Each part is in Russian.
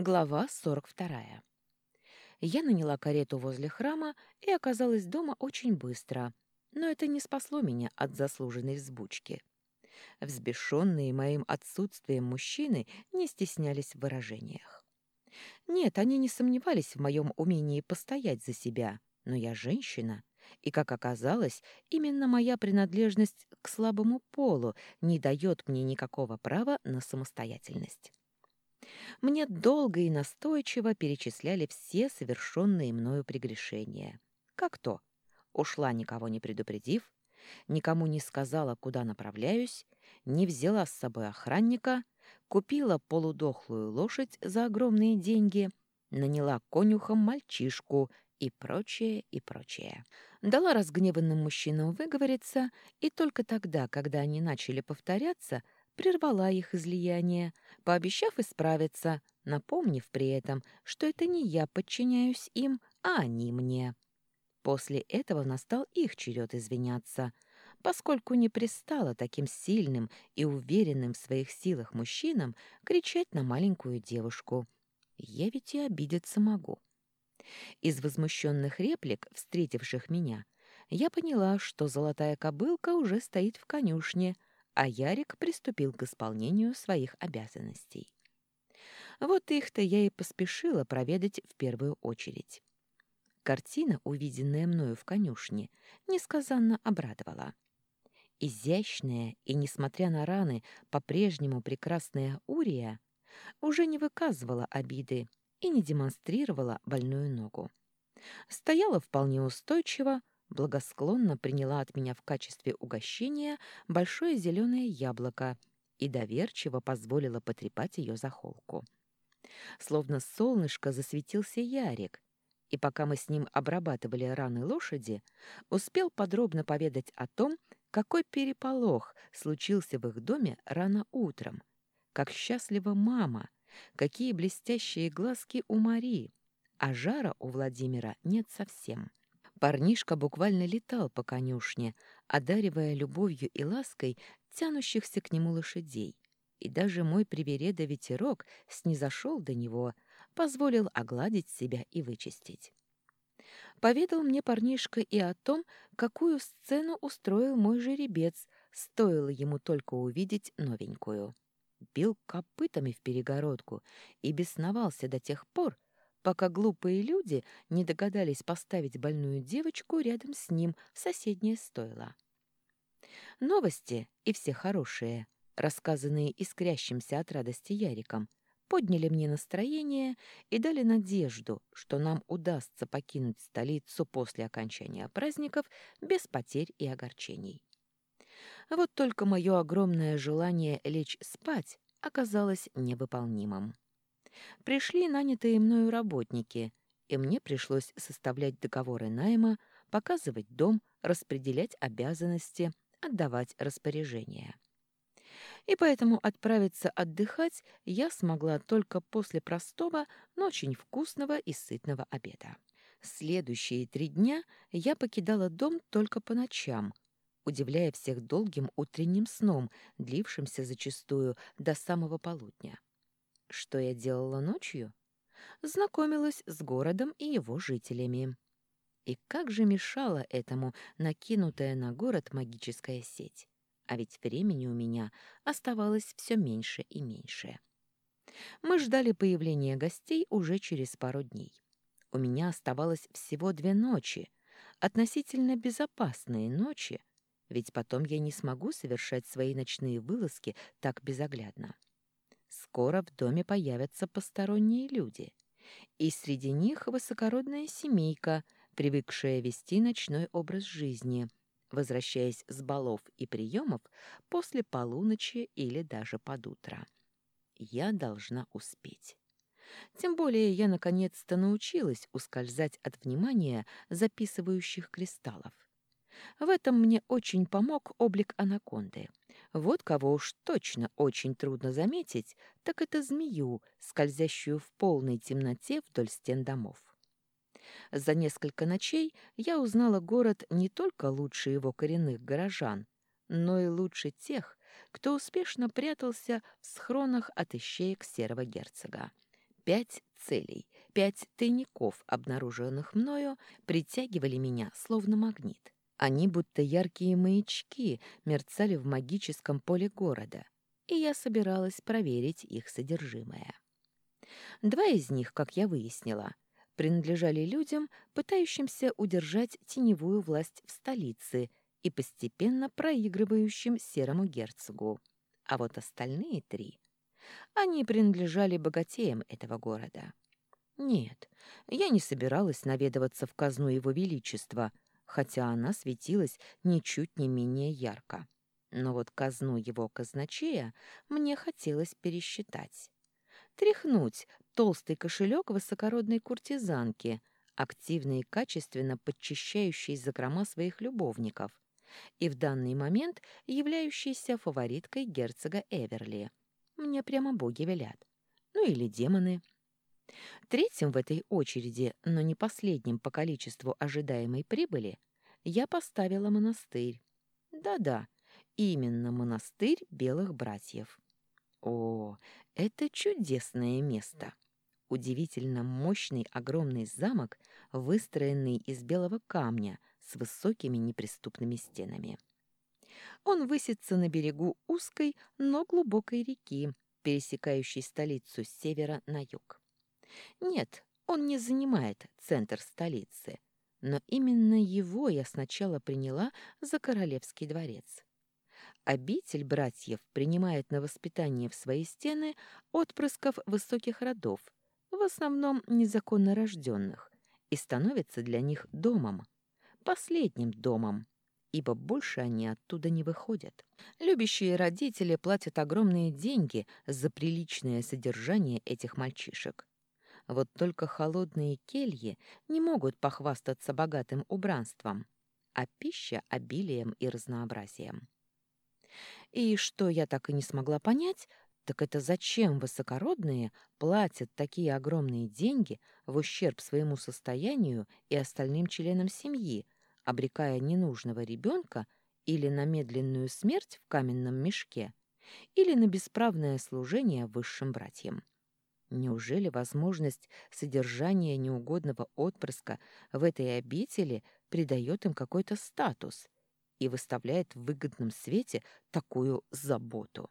Глава 42. Я наняла карету возле храма и оказалась дома очень быстро, но это не спасло меня от заслуженной взбучки. Взбешенные моим отсутствием мужчины не стеснялись в выражениях. Нет, они не сомневались в моем умении постоять за себя, но я женщина, и, как оказалось, именно моя принадлежность к слабому полу не дает мне никакого права на самостоятельность. Мне долго и настойчиво перечисляли все совершенные мною прегрешения. Как то? Ушла, никого не предупредив, никому не сказала, куда направляюсь, не взяла с собой охранника, купила полудохлую лошадь за огромные деньги, наняла конюхом мальчишку и прочее, и прочее. Дала разгневанным мужчинам выговориться, и только тогда, когда они начали повторяться, прервала их излияние, пообещав исправиться, напомнив при этом, что это не я подчиняюсь им, а они мне. После этого настал их черед извиняться, поскольку не пристало таким сильным и уверенным в своих силах мужчинам кричать на маленькую девушку. Я ведь и обидеться могу. Из возмущенных реплик, встретивших меня, я поняла, что золотая кобылка уже стоит в конюшне — а Ярик приступил к исполнению своих обязанностей. Вот их-то я и поспешила проведать в первую очередь. Картина, увиденная мною в конюшне, несказанно обрадовала. Изящная и, несмотря на раны, по-прежнему прекрасная Урия уже не выказывала обиды и не демонстрировала больную ногу. Стояла вполне устойчиво, благосклонно приняла от меня в качестве угощения большое зеленое яблоко и доверчиво позволила потрепать ее за холку. Словно солнышко засветился Ярик, и пока мы с ним обрабатывали раны лошади, успел подробно поведать о том, какой переполох случился в их доме рано утром, как счастлива мама, какие блестящие глазки у Марии, а жара у Владимира нет совсем. Парнишка буквально летал по конюшне, одаривая любовью и лаской тянущихся к нему лошадей. И даже мой привереда ветерок снизошел до него, позволил огладить себя и вычистить. Поведал мне парнишка и о том, какую сцену устроил мой жеребец, стоило ему только увидеть новенькую. Бил копытами в перегородку и бесновался до тех пор, пока глупые люди не догадались поставить больную девочку рядом с ним в соседнее стойло. Новости, и все хорошие, рассказанные искрящимся от радости Яриком, подняли мне настроение и дали надежду, что нам удастся покинуть столицу после окончания праздников без потерь и огорчений. Вот только мое огромное желание лечь спать оказалось невыполнимым. Пришли нанятые мною работники, и мне пришлось составлять договоры найма, показывать дом, распределять обязанности, отдавать распоряжения. И поэтому отправиться отдыхать я смогла только после простого, но очень вкусного и сытного обеда. Следующие три дня я покидала дом только по ночам, удивляя всех долгим утренним сном, длившимся зачастую до самого полудня. Что я делала ночью? Знакомилась с городом и его жителями. И как же мешала этому накинутая на город магическая сеть? А ведь времени у меня оставалось все меньше и меньше. Мы ждали появления гостей уже через пару дней. У меня оставалось всего две ночи, относительно безопасные ночи, ведь потом я не смогу совершать свои ночные вылазки так безоглядно. Скоро в доме появятся посторонние люди, и среди них высокородная семейка, привыкшая вести ночной образ жизни, возвращаясь с балов и приемов после полуночи или даже под утро. Я должна успеть. Тем более я наконец-то научилась ускользать от внимания записывающих кристаллов. В этом мне очень помог облик анаконды. Вот кого уж точно очень трудно заметить, так это змею, скользящую в полной темноте вдоль стен домов. За несколько ночей я узнала город не только лучше его коренных горожан, но и лучше тех, кто успешно прятался в схронах от ищеек серого герцога. Пять целей, пять тайников, обнаруженных мною, притягивали меня, словно магнит. Они, будто яркие маячки, мерцали в магическом поле города, и я собиралась проверить их содержимое. Два из них, как я выяснила, принадлежали людям, пытающимся удержать теневую власть в столице и постепенно проигрывающим серому герцогу. А вот остальные три, они принадлежали богатеям этого города. Нет, я не собиралась наведываться в казну его величества — хотя она светилась ничуть не менее ярко. Но вот казну его казначея мне хотелось пересчитать. Тряхнуть толстый кошелек высокородной куртизанки, активно и качественно подчищающей закрома своих любовников, и в данный момент являющейся фавориткой герцога Эверли. Мне прямо боги велят. Ну или демоны. Третьим в этой очереди, но не последним по количеству ожидаемой прибыли, я поставила монастырь. Да-да, именно монастырь белых братьев. О, это чудесное место! Удивительно мощный огромный замок, выстроенный из белого камня с высокими неприступными стенами. Он высится на берегу узкой, но глубокой реки, пересекающей столицу с севера на юг. Нет, он не занимает центр столицы, но именно его я сначала приняла за королевский дворец. Обитель братьев принимает на воспитание в свои стены отпрысков высоких родов, в основном незаконно рожденных, и становится для них домом, последним домом, ибо больше они оттуда не выходят. Любящие родители платят огромные деньги за приличное содержание этих мальчишек. Вот только холодные кельи не могут похвастаться богатым убранством, а пища — обилием и разнообразием. И что я так и не смогла понять, так это зачем высокородные платят такие огромные деньги в ущерб своему состоянию и остальным членам семьи, обрекая ненужного ребенка или на медленную смерть в каменном мешке, или на бесправное служение высшим братьям. Неужели возможность содержания неугодного отпрыска в этой обители придает им какой-то статус и выставляет в выгодном свете такую заботу?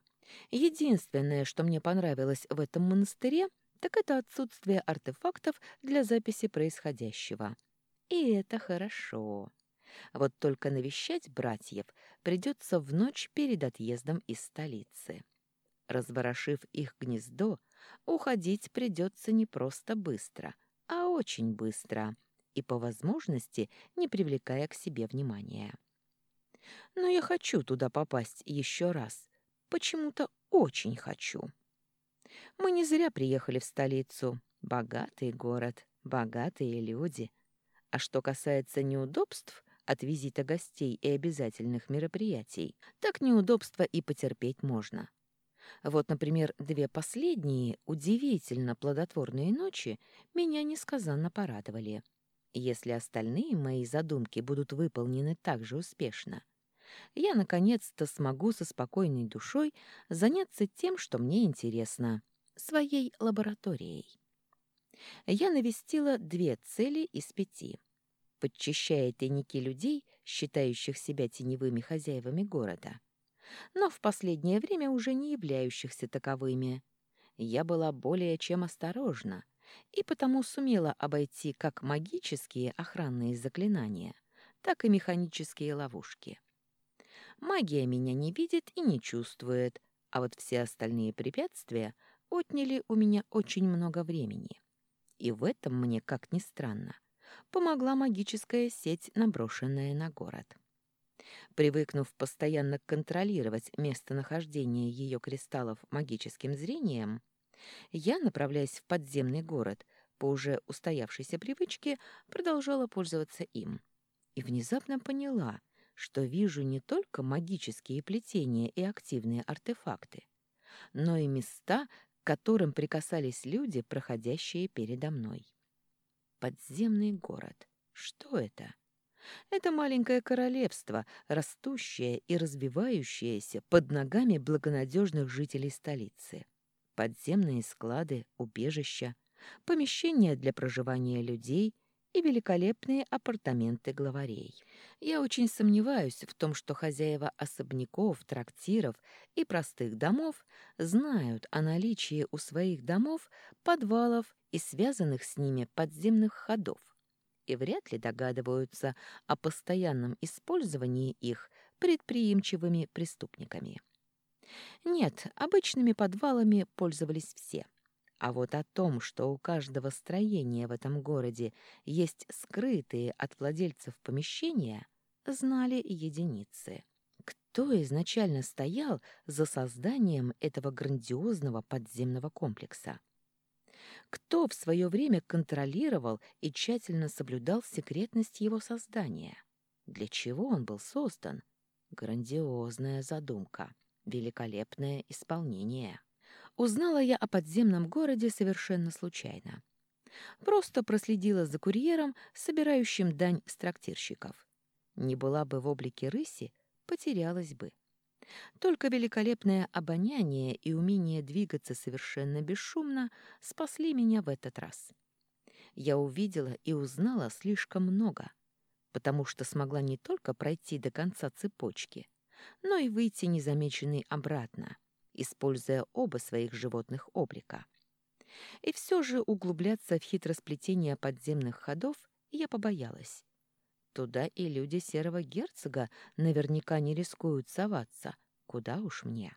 Единственное, что мне понравилось в этом монастыре, так это отсутствие артефактов для записи происходящего. И это хорошо. Вот только навещать братьев придется в ночь перед отъездом из столицы. Разворошив их гнездо, уходить придется не просто быстро, а очень быстро и, по возможности, не привлекая к себе внимания. Но я хочу туда попасть еще раз. Почему-то очень хочу. Мы не зря приехали в столицу. Богатый город, богатые люди. А что касается неудобств от визита гостей и обязательных мероприятий, так неудобства и потерпеть можно. Вот, например, две последние, удивительно плодотворные ночи меня несказанно порадовали. Если остальные мои задумки будут выполнены так же успешно, я наконец-то смогу со спокойной душой заняться тем, что мне интересно — своей лабораторией. Я навестила две цели из пяти. Подчищая тайники людей, считающих себя теневыми хозяевами города — но в последнее время уже не являющихся таковыми. Я была более чем осторожна и потому сумела обойти как магические охранные заклинания, так и механические ловушки. Магия меня не видит и не чувствует, а вот все остальные препятствия отняли у меня очень много времени. И в этом мне, как ни странно, помогла магическая сеть, наброшенная на город. Привыкнув постоянно контролировать местонахождение ее кристаллов магическим зрением, я, направляясь в подземный город, по уже устоявшейся привычке, продолжала пользоваться им. И внезапно поняла, что вижу не только магические плетения и активные артефакты, но и места, к которым прикасались люди, проходящие передо мной. Подземный город. Что это? Это маленькое королевство, растущее и развивающееся под ногами благонадежных жителей столицы. Подземные склады, убежища, помещения для проживания людей и великолепные апартаменты главарей. Я очень сомневаюсь в том, что хозяева особняков, трактиров и простых домов знают о наличии у своих домов подвалов и связанных с ними подземных ходов, и вряд ли догадываются о постоянном использовании их предприимчивыми преступниками. Нет, обычными подвалами пользовались все. А вот о том, что у каждого строения в этом городе есть скрытые от владельцев помещения, знали единицы. Кто изначально стоял за созданием этого грандиозного подземного комплекса? Кто в свое время контролировал и тщательно соблюдал секретность его создания? Для чего он был создан? Грандиозная задумка, великолепное исполнение. Узнала я о подземном городе совершенно случайно. Просто проследила за курьером, собирающим дань с трактирщиков. Не была бы в облике рыси, потерялась бы. Только великолепное обоняние и умение двигаться совершенно бесшумно спасли меня в этот раз. Я увидела и узнала слишком много, потому что смогла не только пройти до конца цепочки, но и выйти незамеченной обратно, используя оба своих животных облика. И все же углубляться в хитросплетение подземных ходов я побоялась. Туда и люди серого герцога наверняка не рискуют соваться. Куда уж мне.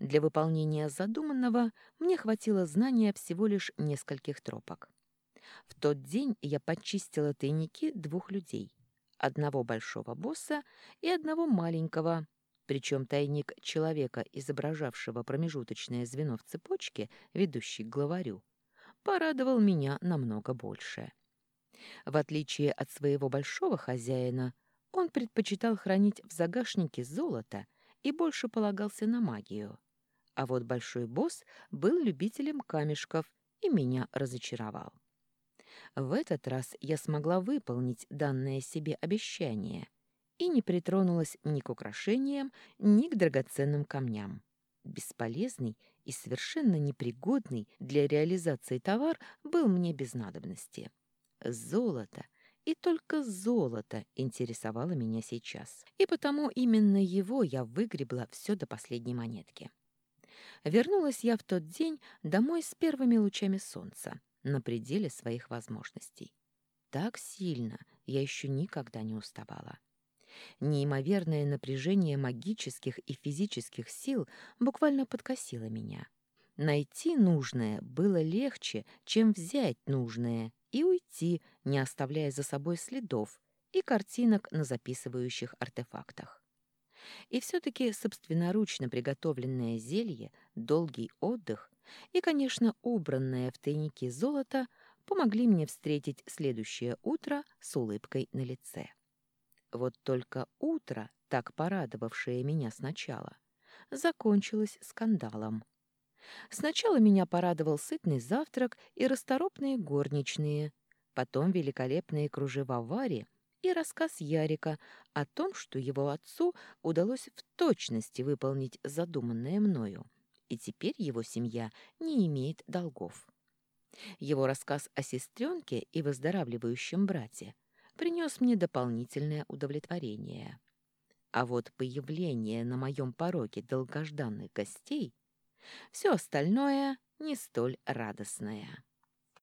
Для выполнения задуманного мне хватило знания всего лишь нескольких тропок. В тот день я подчистила тайники двух людей. Одного большого босса и одного маленького, причем тайник человека, изображавшего промежуточное звено в цепочке, ведущий к главарю, порадовал меня намного больше. В отличие от своего большого хозяина, он предпочитал хранить в загашнике золото и больше полагался на магию. А вот большой босс был любителем камешков и меня разочаровал. В этот раз я смогла выполнить данное себе обещание и не притронулась ни к украшениям, ни к драгоценным камням. Бесполезный и совершенно непригодный для реализации товар был мне без надобности. Золото, и только золото интересовало меня сейчас. И потому именно его я выгребла все до последней монетки. Вернулась я в тот день домой с первыми лучами солнца, на пределе своих возможностей. Так сильно я еще никогда не уставала. Неимоверное напряжение магических и физических сил буквально подкосило меня. Найти нужное было легче, чем взять нужное и уйти, не оставляя за собой следов и картинок на записывающих артефактах. И все-таки собственноручно приготовленное зелье, долгий отдых и, конечно, убранное в тайнике золото помогли мне встретить следующее утро с улыбкой на лице. Вот только утро, так порадовавшее меня сначала, закончилось скандалом. Сначала меня порадовал сытный завтрак и расторопные горничные, потом великолепные кружева Вари и рассказ Ярика о том, что его отцу удалось в точности выполнить задуманное мною, и теперь его семья не имеет долгов. Его рассказ о сестренке и выздоравливающем брате принес мне дополнительное удовлетворение. А вот появление на моем пороге долгожданных гостей все остальное не столь радостное.